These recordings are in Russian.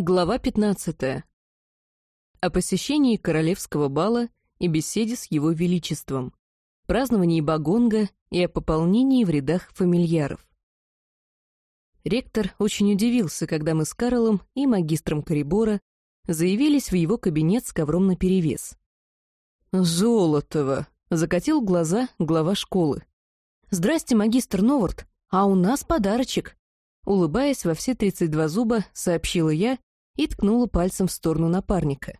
Глава 15. О посещении королевского бала и беседе с его величеством, праздновании Багонга и о пополнении в рядах фамильяров. Ректор очень удивился, когда мы с Карлом и магистром Корибора заявились в его кабинет с ковром наперевес. «Золотого!» — закатил глаза глава школы. «Здрасте, магистр Новард, а у нас подарочек!» Улыбаясь во все тридцать два зуба, сообщила я и ткнула пальцем в сторону напарника.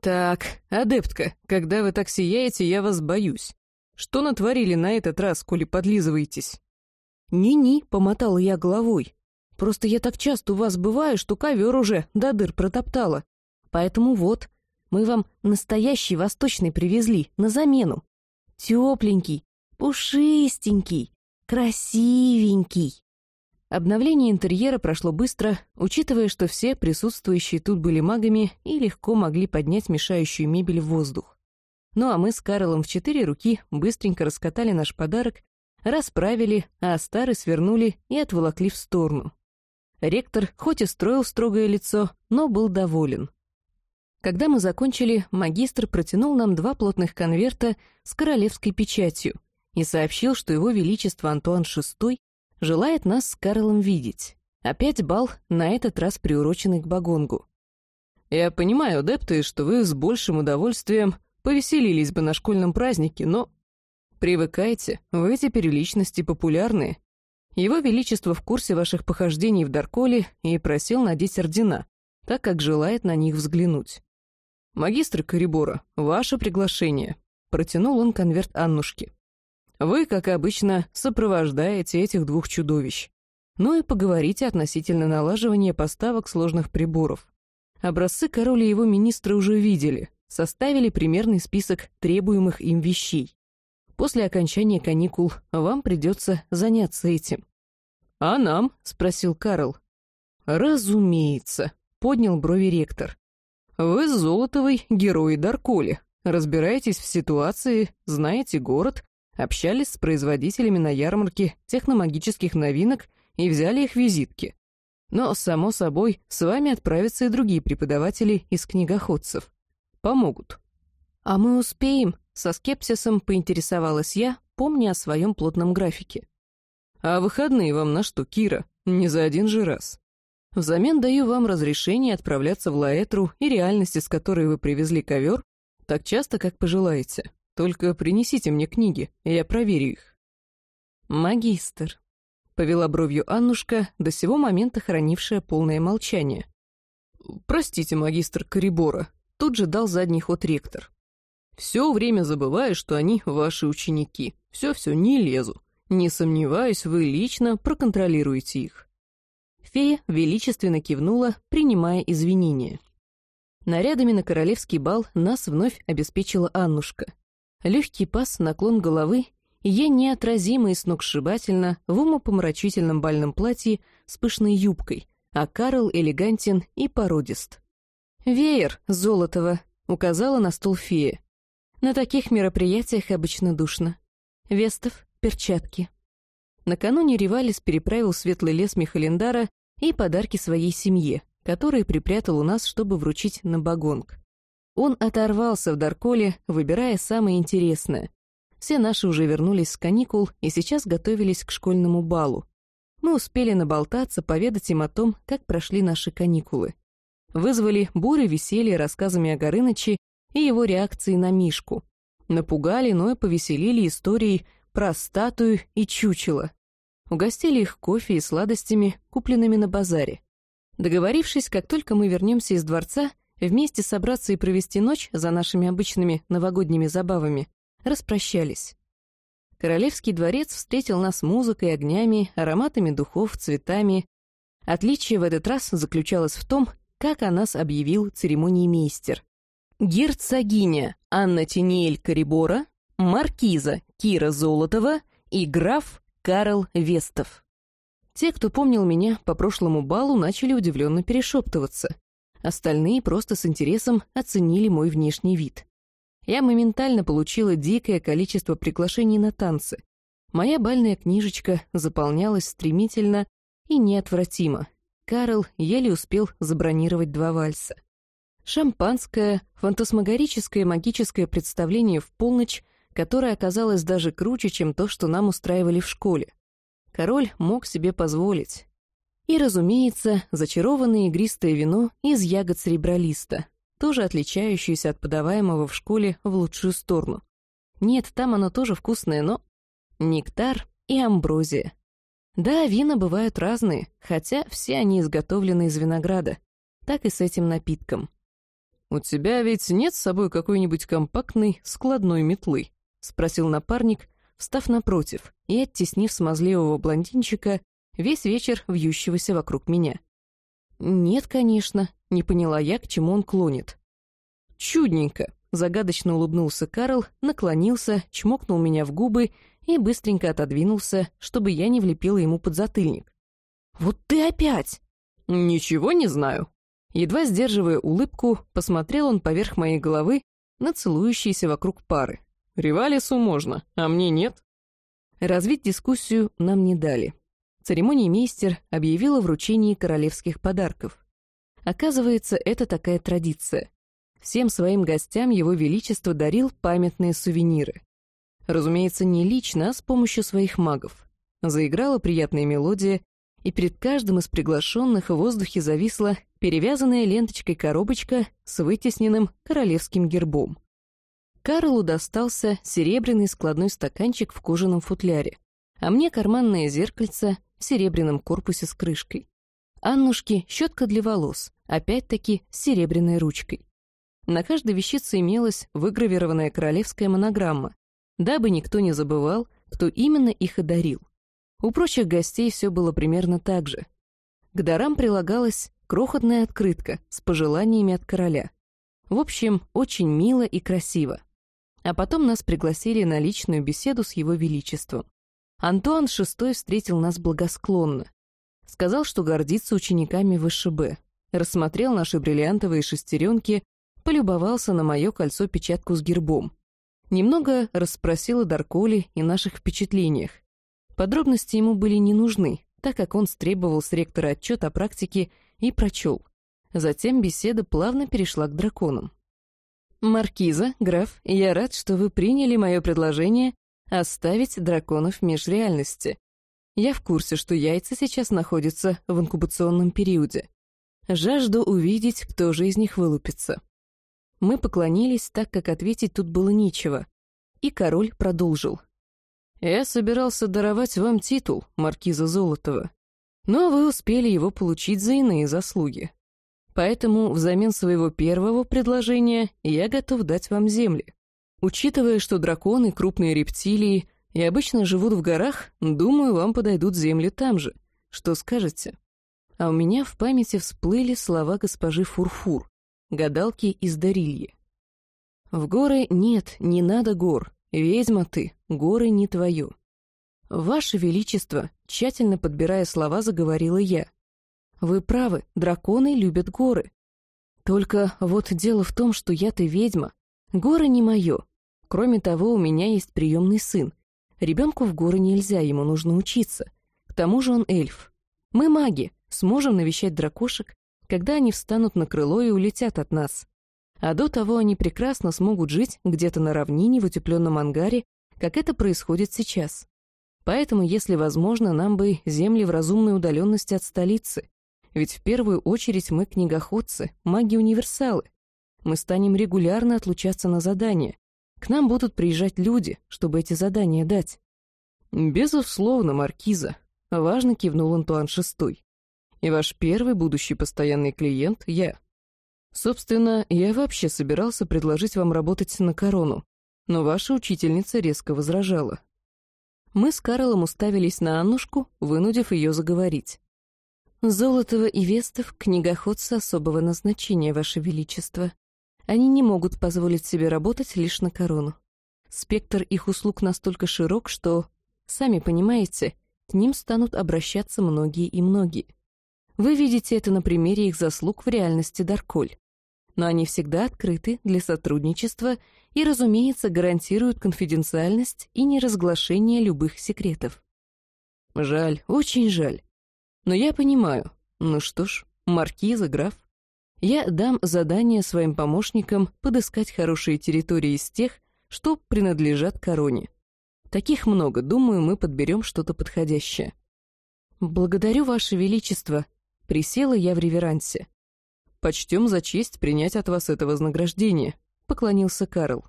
«Так, адептка, когда вы так сияете, я вас боюсь. Что натворили на этот раз, коли подлизываетесь?» «Ни-ни», — помотала я головой. «Просто я так часто у вас бываю, что ковер уже до дыр протоптала. Поэтому вот, мы вам настоящий восточный привезли на замену. Тепленький, пушистенький, красивенький. Обновление интерьера прошло быстро, учитывая, что все присутствующие тут были магами и легко могли поднять мешающую мебель в воздух. Ну а мы с Карлом в четыре руки быстренько раскатали наш подарок, расправили, а старый свернули и отволокли в сторону. Ректор хоть и строил строгое лицо, но был доволен. Когда мы закончили, магистр протянул нам два плотных конверта с королевской печатью и сообщил, что его величество Антуан VI желает нас с Карлом видеть. Опять бал, на этот раз приуроченный к Багонгу. Я понимаю, адепты, что вы с большим удовольствием повеселились бы на школьном празднике, но... Привыкайте, вы теперь личности популярные. Его Величество в курсе ваших похождений в Дарколе и просил надеть ордена, так как желает на них взглянуть. «Магистр Корибора, ваше приглашение», — протянул он конверт Аннушке. Вы, как обычно, сопровождаете этих двух чудовищ. Ну и поговорите относительно налаживания поставок сложных приборов. Образцы король и его министры уже видели, составили примерный список требуемых им вещей. После окончания каникул вам придется заняться этим. «А нам?» — спросил Карл. «Разумеется», — поднял брови ректор. «Вы Золотовый герой Дарколи, разбираетесь в ситуации, знаете город, общались с производителями на ярмарке техномагических новинок и взяли их визитки. Но, само собой, с вами отправятся и другие преподаватели из книгоходцев. Помогут. «А мы успеем?» — со скепсисом поинтересовалась я, помня о своем плотном графике. «А выходные вам на что, Кира? Не за один же раз. Взамен даю вам разрешение отправляться в Лаэтру и реальности, с которой вы привезли ковер, так часто, как пожелаете. Только принесите мне книги, я проверю их». «Магистр», — повела бровью Аннушка, до сего момента хранившая полное молчание. «Простите, магистр Корибора», — тут же дал задний ход ректор. «Все время забываю, что они ваши ученики. Все-все, не лезу. Не сомневаюсь, вы лично проконтролируете их». Фея величественно кивнула, принимая извинения. Нарядами на королевский бал нас вновь обеспечила Аннушка. Легкий пас, наклон головы, и я неотразимо и сногсшибательно в умопомрачительном бальном платье с пышной юбкой, а Карл элегантен и породист. «Веер, Золотого», — указала на стол фея. «На таких мероприятиях обычно душно. Вестов, перчатки». Накануне Ревалис переправил светлый лес Михалендара и подарки своей семье, которые припрятал у нас, чтобы вручить на Багонг. Он оторвался в Дарколе, выбирая самое интересное. Все наши уже вернулись с каникул и сейчас готовились к школьному балу. Мы успели наболтаться, поведать им о том, как прошли наши каникулы. Вызвали бурю веселья рассказами о Горыныче и его реакции на Мишку. Напугали, но и повеселили историей про статую и чучело. Угостили их кофе и сладостями, купленными на базаре. Договорившись, как только мы вернемся из дворца, вместе собраться и провести ночь за нашими обычными новогодними забавами, распрощались. Королевский дворец встретил нас музыкой, огнями, ароматами духов, цветами. Отличие в этот раз заключалось в том, как о нас объявил церемониймейстер. Герцогиня Анна Тинеэль Корибора, маркиза Кира Золотова и граф Карл Вестов. Те, кто помнил меня по прошлому балу, начали удивленно перешептываться. Остальные просто с интересом оценили мой внешний вид. Я моментально получила дикое количество приглашений на танцы. Моя бальная книжечка заполнялась стремительно и неотвратимо. Карл еле успел забронировать два вальса. Шампанское, фантасмагорическое магическое представление в полночь, которое оказалось даже круче, чем то, что нам устраивали в школе. Король мог себе позволить. И, разумеется, зачарованное игристое вино из ягод серебролиста, тоже отличающееся от подаваемого в школе в лучшую сторону. Нет, там оно тоже вкусное, но... Нектар и амброзия. Да, вина бывают разные, хотя все они изготовлены из винограда. Так и с этим напитком. «У тебя ведь нет с собой какой-нибудь компактной складной метлы?» — спросил напарник, встав напротив и оттеснив смазливого блондинчика, весь вечер вьющегося вокруг меня. «Нет, конечно», — не поняла я, к чему он клонит. «Чудненько», — загадочно улыбнулся Карл, наклонился, чмокнул меня в губы и быстренько отодвинулся, чтобы я не влепила ему под затыльник. «Вот ты опять!» «Ничего не знаю», Едва сдерживая улыбку, посмотрел он поверх моей головы на целующиеся вокруг пары. «Ривалису можно, а мне нет». Развить дискуссию нам не дали. Церемониймейстер объявил о вручении королевских подарков. Оказывается, это такая традиция. Всем своим гостям его величество дарил памятные сувениры. Разумеется, не лично, а с помощью своих магов. Заиграла приятная мелодия, и перед каждым из приглашенных в воздухе зависла перевязанная ленточкой коробочка с вытесненным королевским гербом. Карлу достался серебряный складной стаканчик в кожаном футляре, а мне карманное зеркальце в серебряном корпусе с крышкой. Аннушке щетка для волос, опять-таки с серебряной ручкой. На каждой вещице имелась выгравированная королевская монограмма, дабы никто не забывал, кто именно их одарил. У прочих гостей все было примерно так же. К дарам прилагалась крохотная открытка с пожеланиями от короля. В общем, очень мило и красиво. А потом нас пригласили на личную беседу с его величеством. Антуан VI встретил нас благосклонно. Сказал, что гордится учениками ВШБ. Рассмотрел наши бриллиантовые шестеренки, полюбовался на мое кольцо-печатку с гербом. Немного расспросил о Дарколе и наших впечатлениях. Подробности ему были не нужны, так как он стребовал с ректора отчет о практике и прочел. Затем беседа плавно перешла к драконам. «Маркиза, граф, я рад, что вы приняли мое предложение оставить драконов межреальности. Я в курсе, что яйца сейчас находятся в инкубационном периоде. Жажду увидеть, кто же из них вылупится». Мы поклонились, так как ответить тут было нечего. И король продолжил. Я собирался даровать вам титул, маркиза Золотова, но вы успели его получить за иные заслуги. Поэтому взамен своего первого предложения я готов дать вам земли. Учитывая, что драконы — крупные рептилии и обычно живут в горах, думаю, вам подойдут земли там же. Что скажете? А у меня в памяти всплыли слова госпожи Фурфур, гадалки из Дарильи. В горы нет, не надо гор, «Ведьма ты, горы не твое». «Ваше Величество», тщательно подбирая слова, заговорила я. «Вы правы, драконы любят горы. Только вот дело в том, что я-то ведьма. Горы не мое. Кроме того, у меня есть приемный сын. Ребенку в горы нельзя, ему нужно учиться. К тому же он эльф. Мы маги, сможем навещать дракошек, когда они встанут на крыло и улетят от нас. А до того они прекрасно смогут жить где-то на равнине в утепленном ангаре, как это происходит сейчас. Поэтому, если возможно, нам бы земли в разумной удаленности от столицы. Ведь в первую очередь мы книгоходцы, маги-универсалы. Мы станем регулярно отлучаться на задания. К нам будут приезжать люди, чтобы эти задания дать. «Безусловно, Маркиза», — важно кивнул Антуан Шестой. «И ваш первый будущий постоянный клиент — я». Собственно, я вообще собирался предложить вам работать на корону, но ваша учительница резко возражала. Мы с Карлом уставились на Аннушку, вынудив ее заговорить. «Золотого и Вестов — книгоходцы особого назначения, Ваше Величество. Они не могут позволить себе работать лишь на корону. Спектр их услуг настолько широк, что, сами понимаете, к ним станут обращаться многие и многие. Вы видите это на примере их заслуг в реальности Дарколь. но они всегда открыты для сотрудничества и, разумеется, гарантируют конфиденциальность и неразглашение любых секретов. Жаль, очень жаль. Но я понимаю. Ну что ж, маркиза, граф. Я дам задание своим помощникам подыскать хорошие территории из тех, что принадлежат короне. Таких много, думаю, мы подберем что-то подходящее. Благодарю, Ваше Величество. Присела я в реверансе. Почтем за честь принять от вас это вознаграждение, поклонился Карл.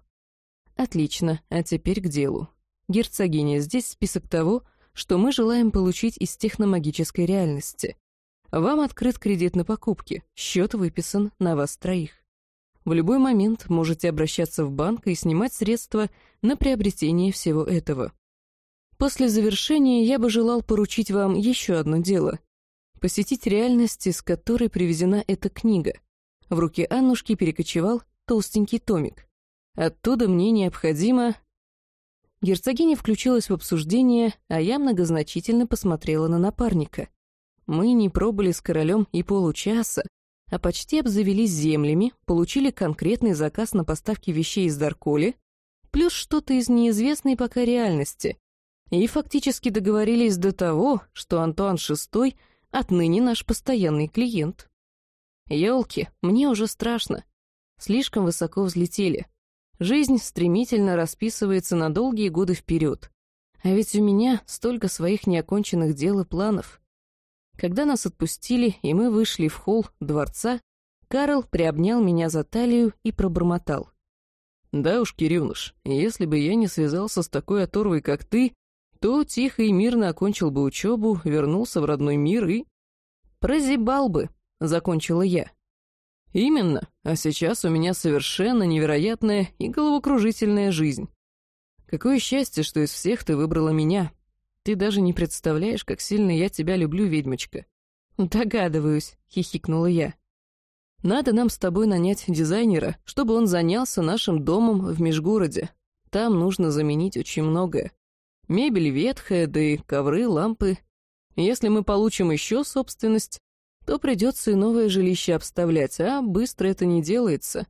Отлично, а теперь к делу. Герцогиня, здесь список того, что мы желаем получить из техномагической реальности. Вам открыт кредит на покупки, счет выписан на вас троих. В любой момент можете обращаться в банк и снимать средства на приобретение всего этого. После завершения я бы желал поручить вам еще одно дело. Посетить реальность, из которой привезена эта книга. В руки Аннушки перекочевал толстенький томик. Оттуда мне необходимо Герцогиня включилась в обсуждение, а я многозначительно посмотрела на напарника. Мы не пробыли с королем и получаса, а почти обзавелись землями, получили конкретный заказ на поставки вещей из Дарколи, плюс что-то из неизвестной пока реальности, и фактически договорились до того, что Антуан VI отныне наш постоянный клиент. Ёлки, мне уже страшно. Слишком высоко взлетели. Жизнь стремительно расписывается на долгие годы вперед. А ведь у меня столько своих неоконченных дел и планов. Когда нас отпустили, и мы вышли в холл дворца, Карл приобнял меня за талию и пробормотал. «Да уж, Кирюныш, если бы я не связался с такой оторвой, как ты, то тихо и мирно окончил бы учебу, вернулся в родной мир и...» «Прозябал бы», — закончила я. Именно, а сейчас у меня совершенно невероятная и головокружительная жизнь. Какое счастье, что из всех ты выбрала меня. Ты даже не представляешь, как сильно я тебя люблю, ведьмочка. Догадываюсь, хихикнула я. Надо нам с тобой нанять дизайнера, чтобы он занялся нашим домом в Межгороде. Там нужно заменить очень многое. Мебель ветхая, да и ковры, лампы. Если мы получим еще собственность, то придется и новое жилище обставлять, а быстро это не делается.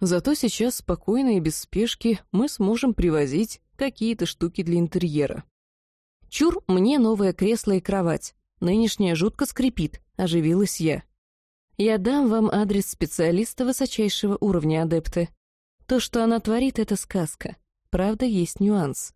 Зато сейчас спокойно и без спешки мы сможем привозить какие-то штуки для интерьера. «Чур, мне новое кресло и кровать. Нынешняя жутко скрипит», — оживилась я. «Я дам вам адрес специалиста высочайшего уровня адепты. То, что она творит, — это сказка. Правда, есть нюанс.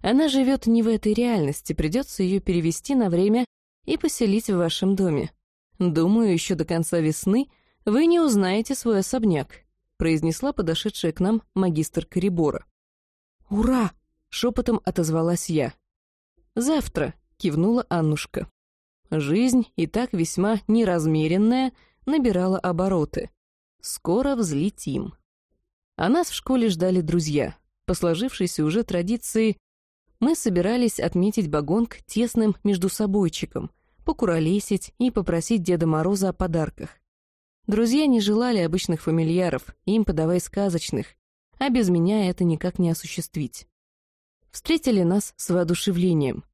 Она живет не в этой реальности, придется ее перевести на время и поселить в вашем доме. «Думаю, еще до конца весны вы не узнаете свой особняк», произнесла подошедшая к нам магистр Корибора. «Ура!» — шепотом отозвалась я. «Завтра», — кивнула Аннушка. Жизнь, и так весьма неразмеренная, набирала обороты. Скоро взлетим. А нас в школе ждали друзья. По сложившейся уже традиции, мы собирались отметить Багонг тесным междусобойчиком — покуролесить и попросить Деда Мороза о подарках. Друзья не желали обычных фамильяров, им подавай сказочных, а без меня это никак не осуществить. Встретили нас с воодушевлением.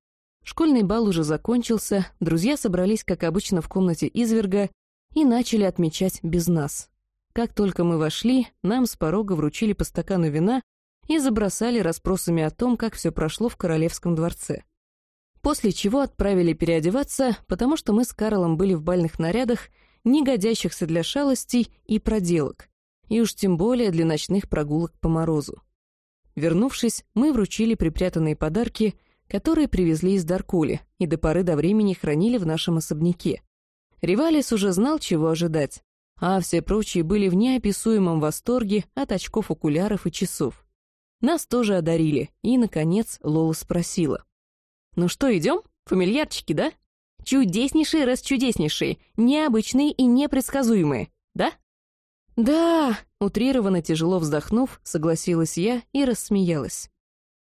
Школьный бал уже закончился, друзья собрались, как обычно, в комнате изверга и начали отмечать без нас. Как только мы вошли, нам с порога вручили по стакану вина и забросали расспросами о том, как все прошло в королевском дворце после чего отправили переодеваться, потому что мы с Карлом были в бальных нарядах, не годящихся для шалостей и проделок, и уж тем более для ночных прогулок по морозу. Вернувшись, мы вручили припрятанные подарки, которые привезли из Даркули и до поры до времени хранили в нашем особняке. Ривалис уже знал, чего ожидать, а все прочие были в неописуемом восторге от очков окуляров и часов. Нас тоже одарили, и, наконец, Лола спросила. «Ну что, идем? Фамильярчики, да? Чудеснейшие раз чудеснейшие, необычные и непредсказуемые, да?» Утрированно тяжело вздохнув, согласилась я и рассмеялась.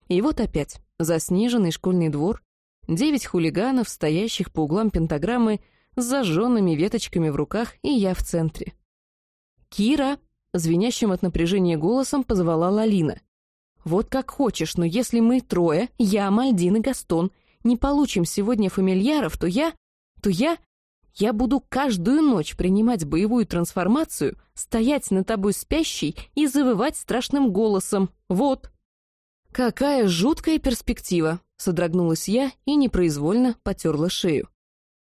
И вот опять, заснеженный школьный двор, девять хулиганов, стоящих по углам пентаграммы, с зажженными веточками в руках, и я в центре. «Кира!» — звенящим от напряжения голосом позвала Лалина. Вот как хочешь, но если мы трое, я, Мальдин и Гастон, не получим сегодня фамильяров, то я... то я... Я буду каждую ночь принимать боевую трансформацию, стоять над тобой спящей и завывать страшным голосом. Вот. Какая жуткая перспектива, содрогнулась я и непроизвольно потерла шею.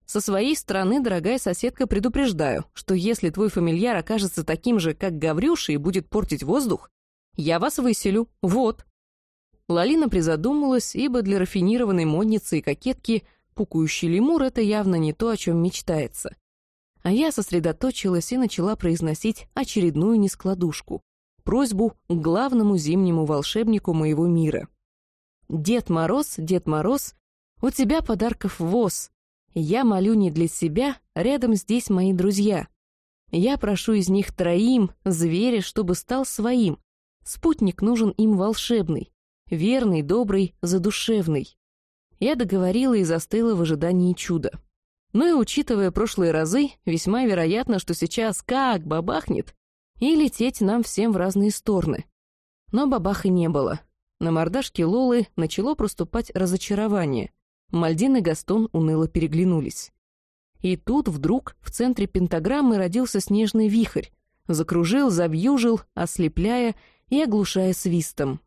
Со своей стороны, дорогая соседка, предупреждаю, что если твой фамильяр окажется таким же, как Гаврюша, и будет портить воздух, я вас выселю. Вот. Лалина призадумалась, ибо для рафинированной модницы и кокетки пукающий лемур — это явно не то, о чем мечтается. А я сосредоточилась и начала произносить очередную нескладушку, просьбу к главному зимнему волшебнику моего мира. «Дед Мороз, Дед Мороз, у тебя подарков воз. Я молю не для себя, рядом здесь мои друзья. Я прошу из них троим, зверя, чтобы стал своим. Спутник нужен им волшебный, верный, добрый, задушевный. Я договорила и застыла в ожидании чуда. Ну и учитывая прошлые разы, весьма вероятно, что сейчас как бабахнет, и лететь нам всем в разные стороны. Но бабаха не было. На мордашке Лолы начало проступать разочарование. Мальдин и Гастон уныло переглянулись. И тут вдруг в центре пентаграммы родился снежный вихрь, закружил, завьюжил, ослепляя и оглушая свистом.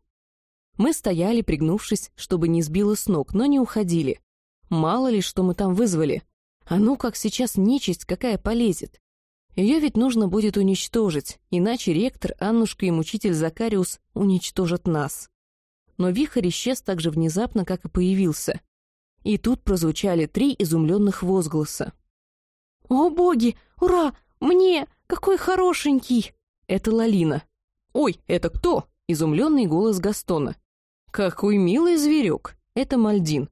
Мы стояли, пригнувшись, чтобы не сбило с ног, но не уходили. Мало ли, что мы там вызвали. А ну, как сейчас нечисть какая полезет. Ее ведь нужно будет уничтожить, иначе ректор, Аннушка и мучитель Закариус уничтожат нас. Но вихрь исчез так же внезапно, как и появился. И тут прозвучали три изумленных возгласа. «О, боги! Ура! Мне! Какой хорошенький!» Это Лалина. «Ой, это кто?» — изумленный голос Гастона. «Какой милый зверек!» — это Мальдин.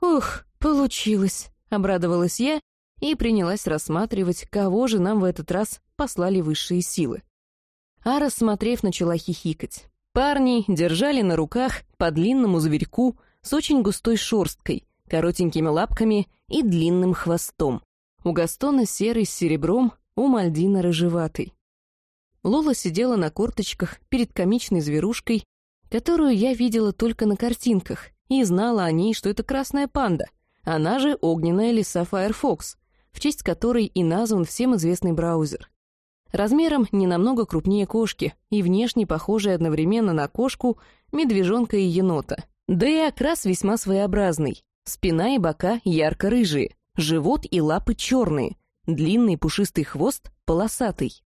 «Ух, получилось!» — обрадовалась я и принялась рассматривать, кого же нам в этот раз послали высшие силы. А рассмотрев, начала хихикать. Парни держали на руках по длинному зверьку с очень густой шерсткой, коротенькими лапками и длинным хвостом. У Гастона серый с серебром, у Мальдина рыжеватый. Лола сидела на корточках перед комичной зверушкой, которую я видела только на картинках, и знала о ней, что это красная панда, она же огненная лиса Firefox, в честь которой и назван всем известный браузер. Размером не намного крупнее кошки и внешне похожей одновременно на кошку, медвежонка и енота. Да и окрас весьма своеобразный. Спина и бока ярко-рыжие, живот и лапы черные, длинный пушистый хвост полосатый.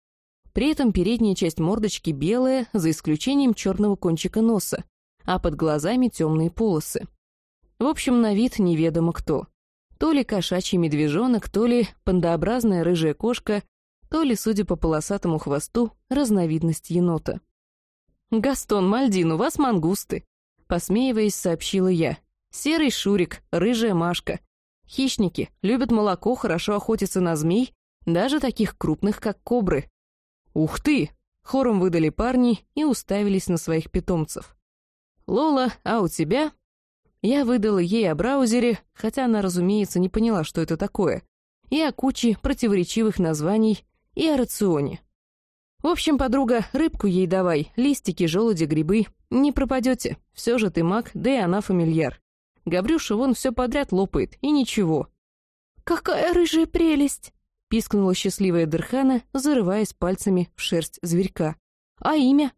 При этом передняя часть мордочки белая, за исключением черного кончика носа, а под глазами темные полосы. В общем, на вид неведомо кто. То ли кошачий медвежонок, то ли пандообразная рыжая кошка, то ли, судя по полосатому хвосту, разновидность енота. «Гастон, Мальдин, у вас мангусты», — посмеиваясь, сообщила я. Серый шурик, рыжая машка. Хищники, любят молоко, хорошо охотятся на змей, даже таких крупных, как кобры. «Ух ты!» — хором выдали парни и уставились на своих питомцев. «Лола, а у тебя?» Я выдала ей о браузере, хотя она, разумеется, не поняла, что это такое, и о куче противоречивых названий, и о рационе. В общем, подруга, рыбку ей давай, листики, желуди, грибы. Не пропадете, все же ты маг, да и она фамильяр. Гаврюша вон все подряд лопает, и ничего. «Какая рыжая прелесть!» — пискнула счастливая Дырхана, зарываясь пальцами в шерсть зверька. «А имя?»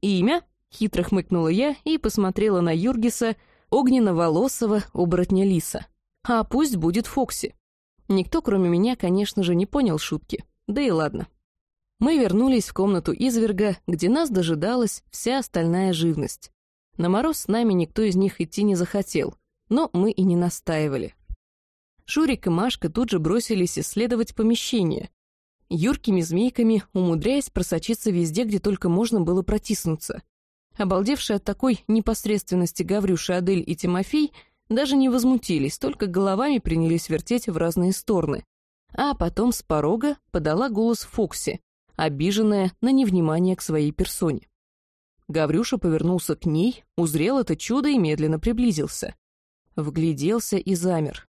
«Имя?» — хитро хмыкнула я и посмотрела на Юргиса, огненно-волосого оборотня лиса. «А пусть будет Фокси». Никто, кроме меня, конечно же, не понял шутки. Да и ладно. Мы вернулись в комнату изверга, где нас дожидалась вся остальная живность. На мороз с нами никто из них идти не захотел, но мы и не настаивали. Шурик и Машка тут же бросились исследовать помещение, юркими змейками умудряясь просочиться везде, где только можно было протиснуться. Обалдевшие от такой непосредственности Гаврюша, Адель и Тимофей даже не возмутились, только головами принялись вертеть в разные стороны. А потом с порога подала голос Фокси, обиженная на невнимание к своей персоне. Гаврюша повернулся к ней, узрел это чудо и медленно приблизился. Вгляделся и замер.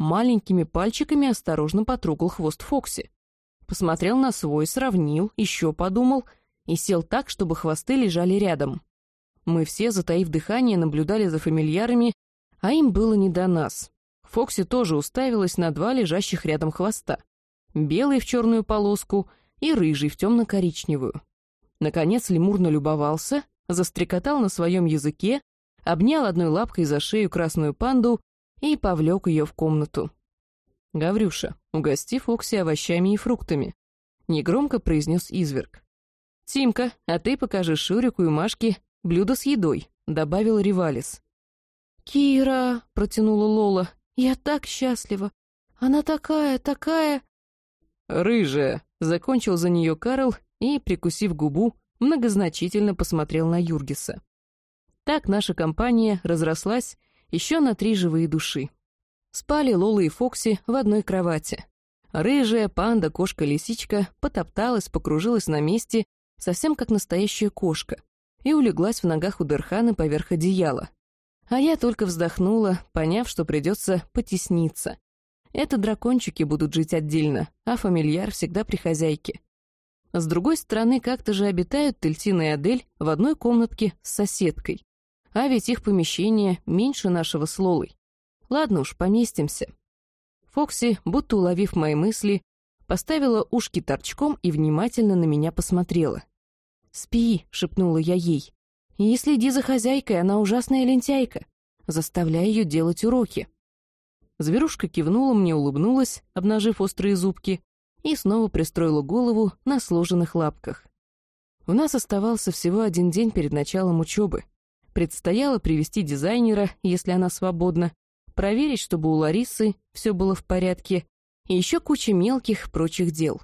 Маленькими пальчиками осторожно потрогал хвост Фокси. Посмотрел на свой, сравнил, еще подумал и сел так, чтобы хвосты лежали рядом. Мы все, затаив дыхание, наблюдали за фамильярами, а им было не до нас. Фокси тоже уставилась на два лежащих рядом хвоста. Белый в черную полоску и рыжий в темно-коричневую. Наконец лемур налюбовался, застрекотал на своем языке, обнял одной лапкой за шею красную панду и повлек ее в комнату. «Гаврюша, угости Фокси овощами и фруктами», — негромко произнес изверг. «Тимка, а ты покажи Шурику и Машке блюдо с едой», — добавил Ривалис. «Кира», — протянула Лола, — «я так счастлива. Она такая, такая...» «Рыжая», — закончил за нее Карл и, прикусив губу, многозначительно посмотрел на Юргиса. Так наша компания разрослась еще на три живые души. Спали Лола и Фокси в одной кровати. Рыжая панда, кошка-лисичка потопталась, покружилась на месте, совсем как настоящая кошка, и улеглась в ногах у Дерханы поверх одеяла. А я только вздохнула, поняв, что придется потесниться. Это дракончики будут жить отдельно, а фамильяр всегда при хозяйке. С другой стороны, как-то же обитают Тельтина и Адель в одной комнатке с соседкой. А ведь их помещение меньше нашего с Лолой. Ладно уж, поместимся. Фокси, будто уловив мои мысли, поставила ушки торчком и внимательно на меня посмотрела. «Спи», — шепнула я ей. «И следи за хозяйкой, она ужасная лентяйка. Заставляй ее делать уроки». Зверушка кивнула мне, улыбнулась, обнажив острые зубки, и снова пристроила голову на сложенных лапках. У нас оставался всего один день перед началом учебы. Предстояло привести дизайнера, если она свободна, проверить, чтобы у Ларисы все было в порядке, и еще куча мелких прочих дел.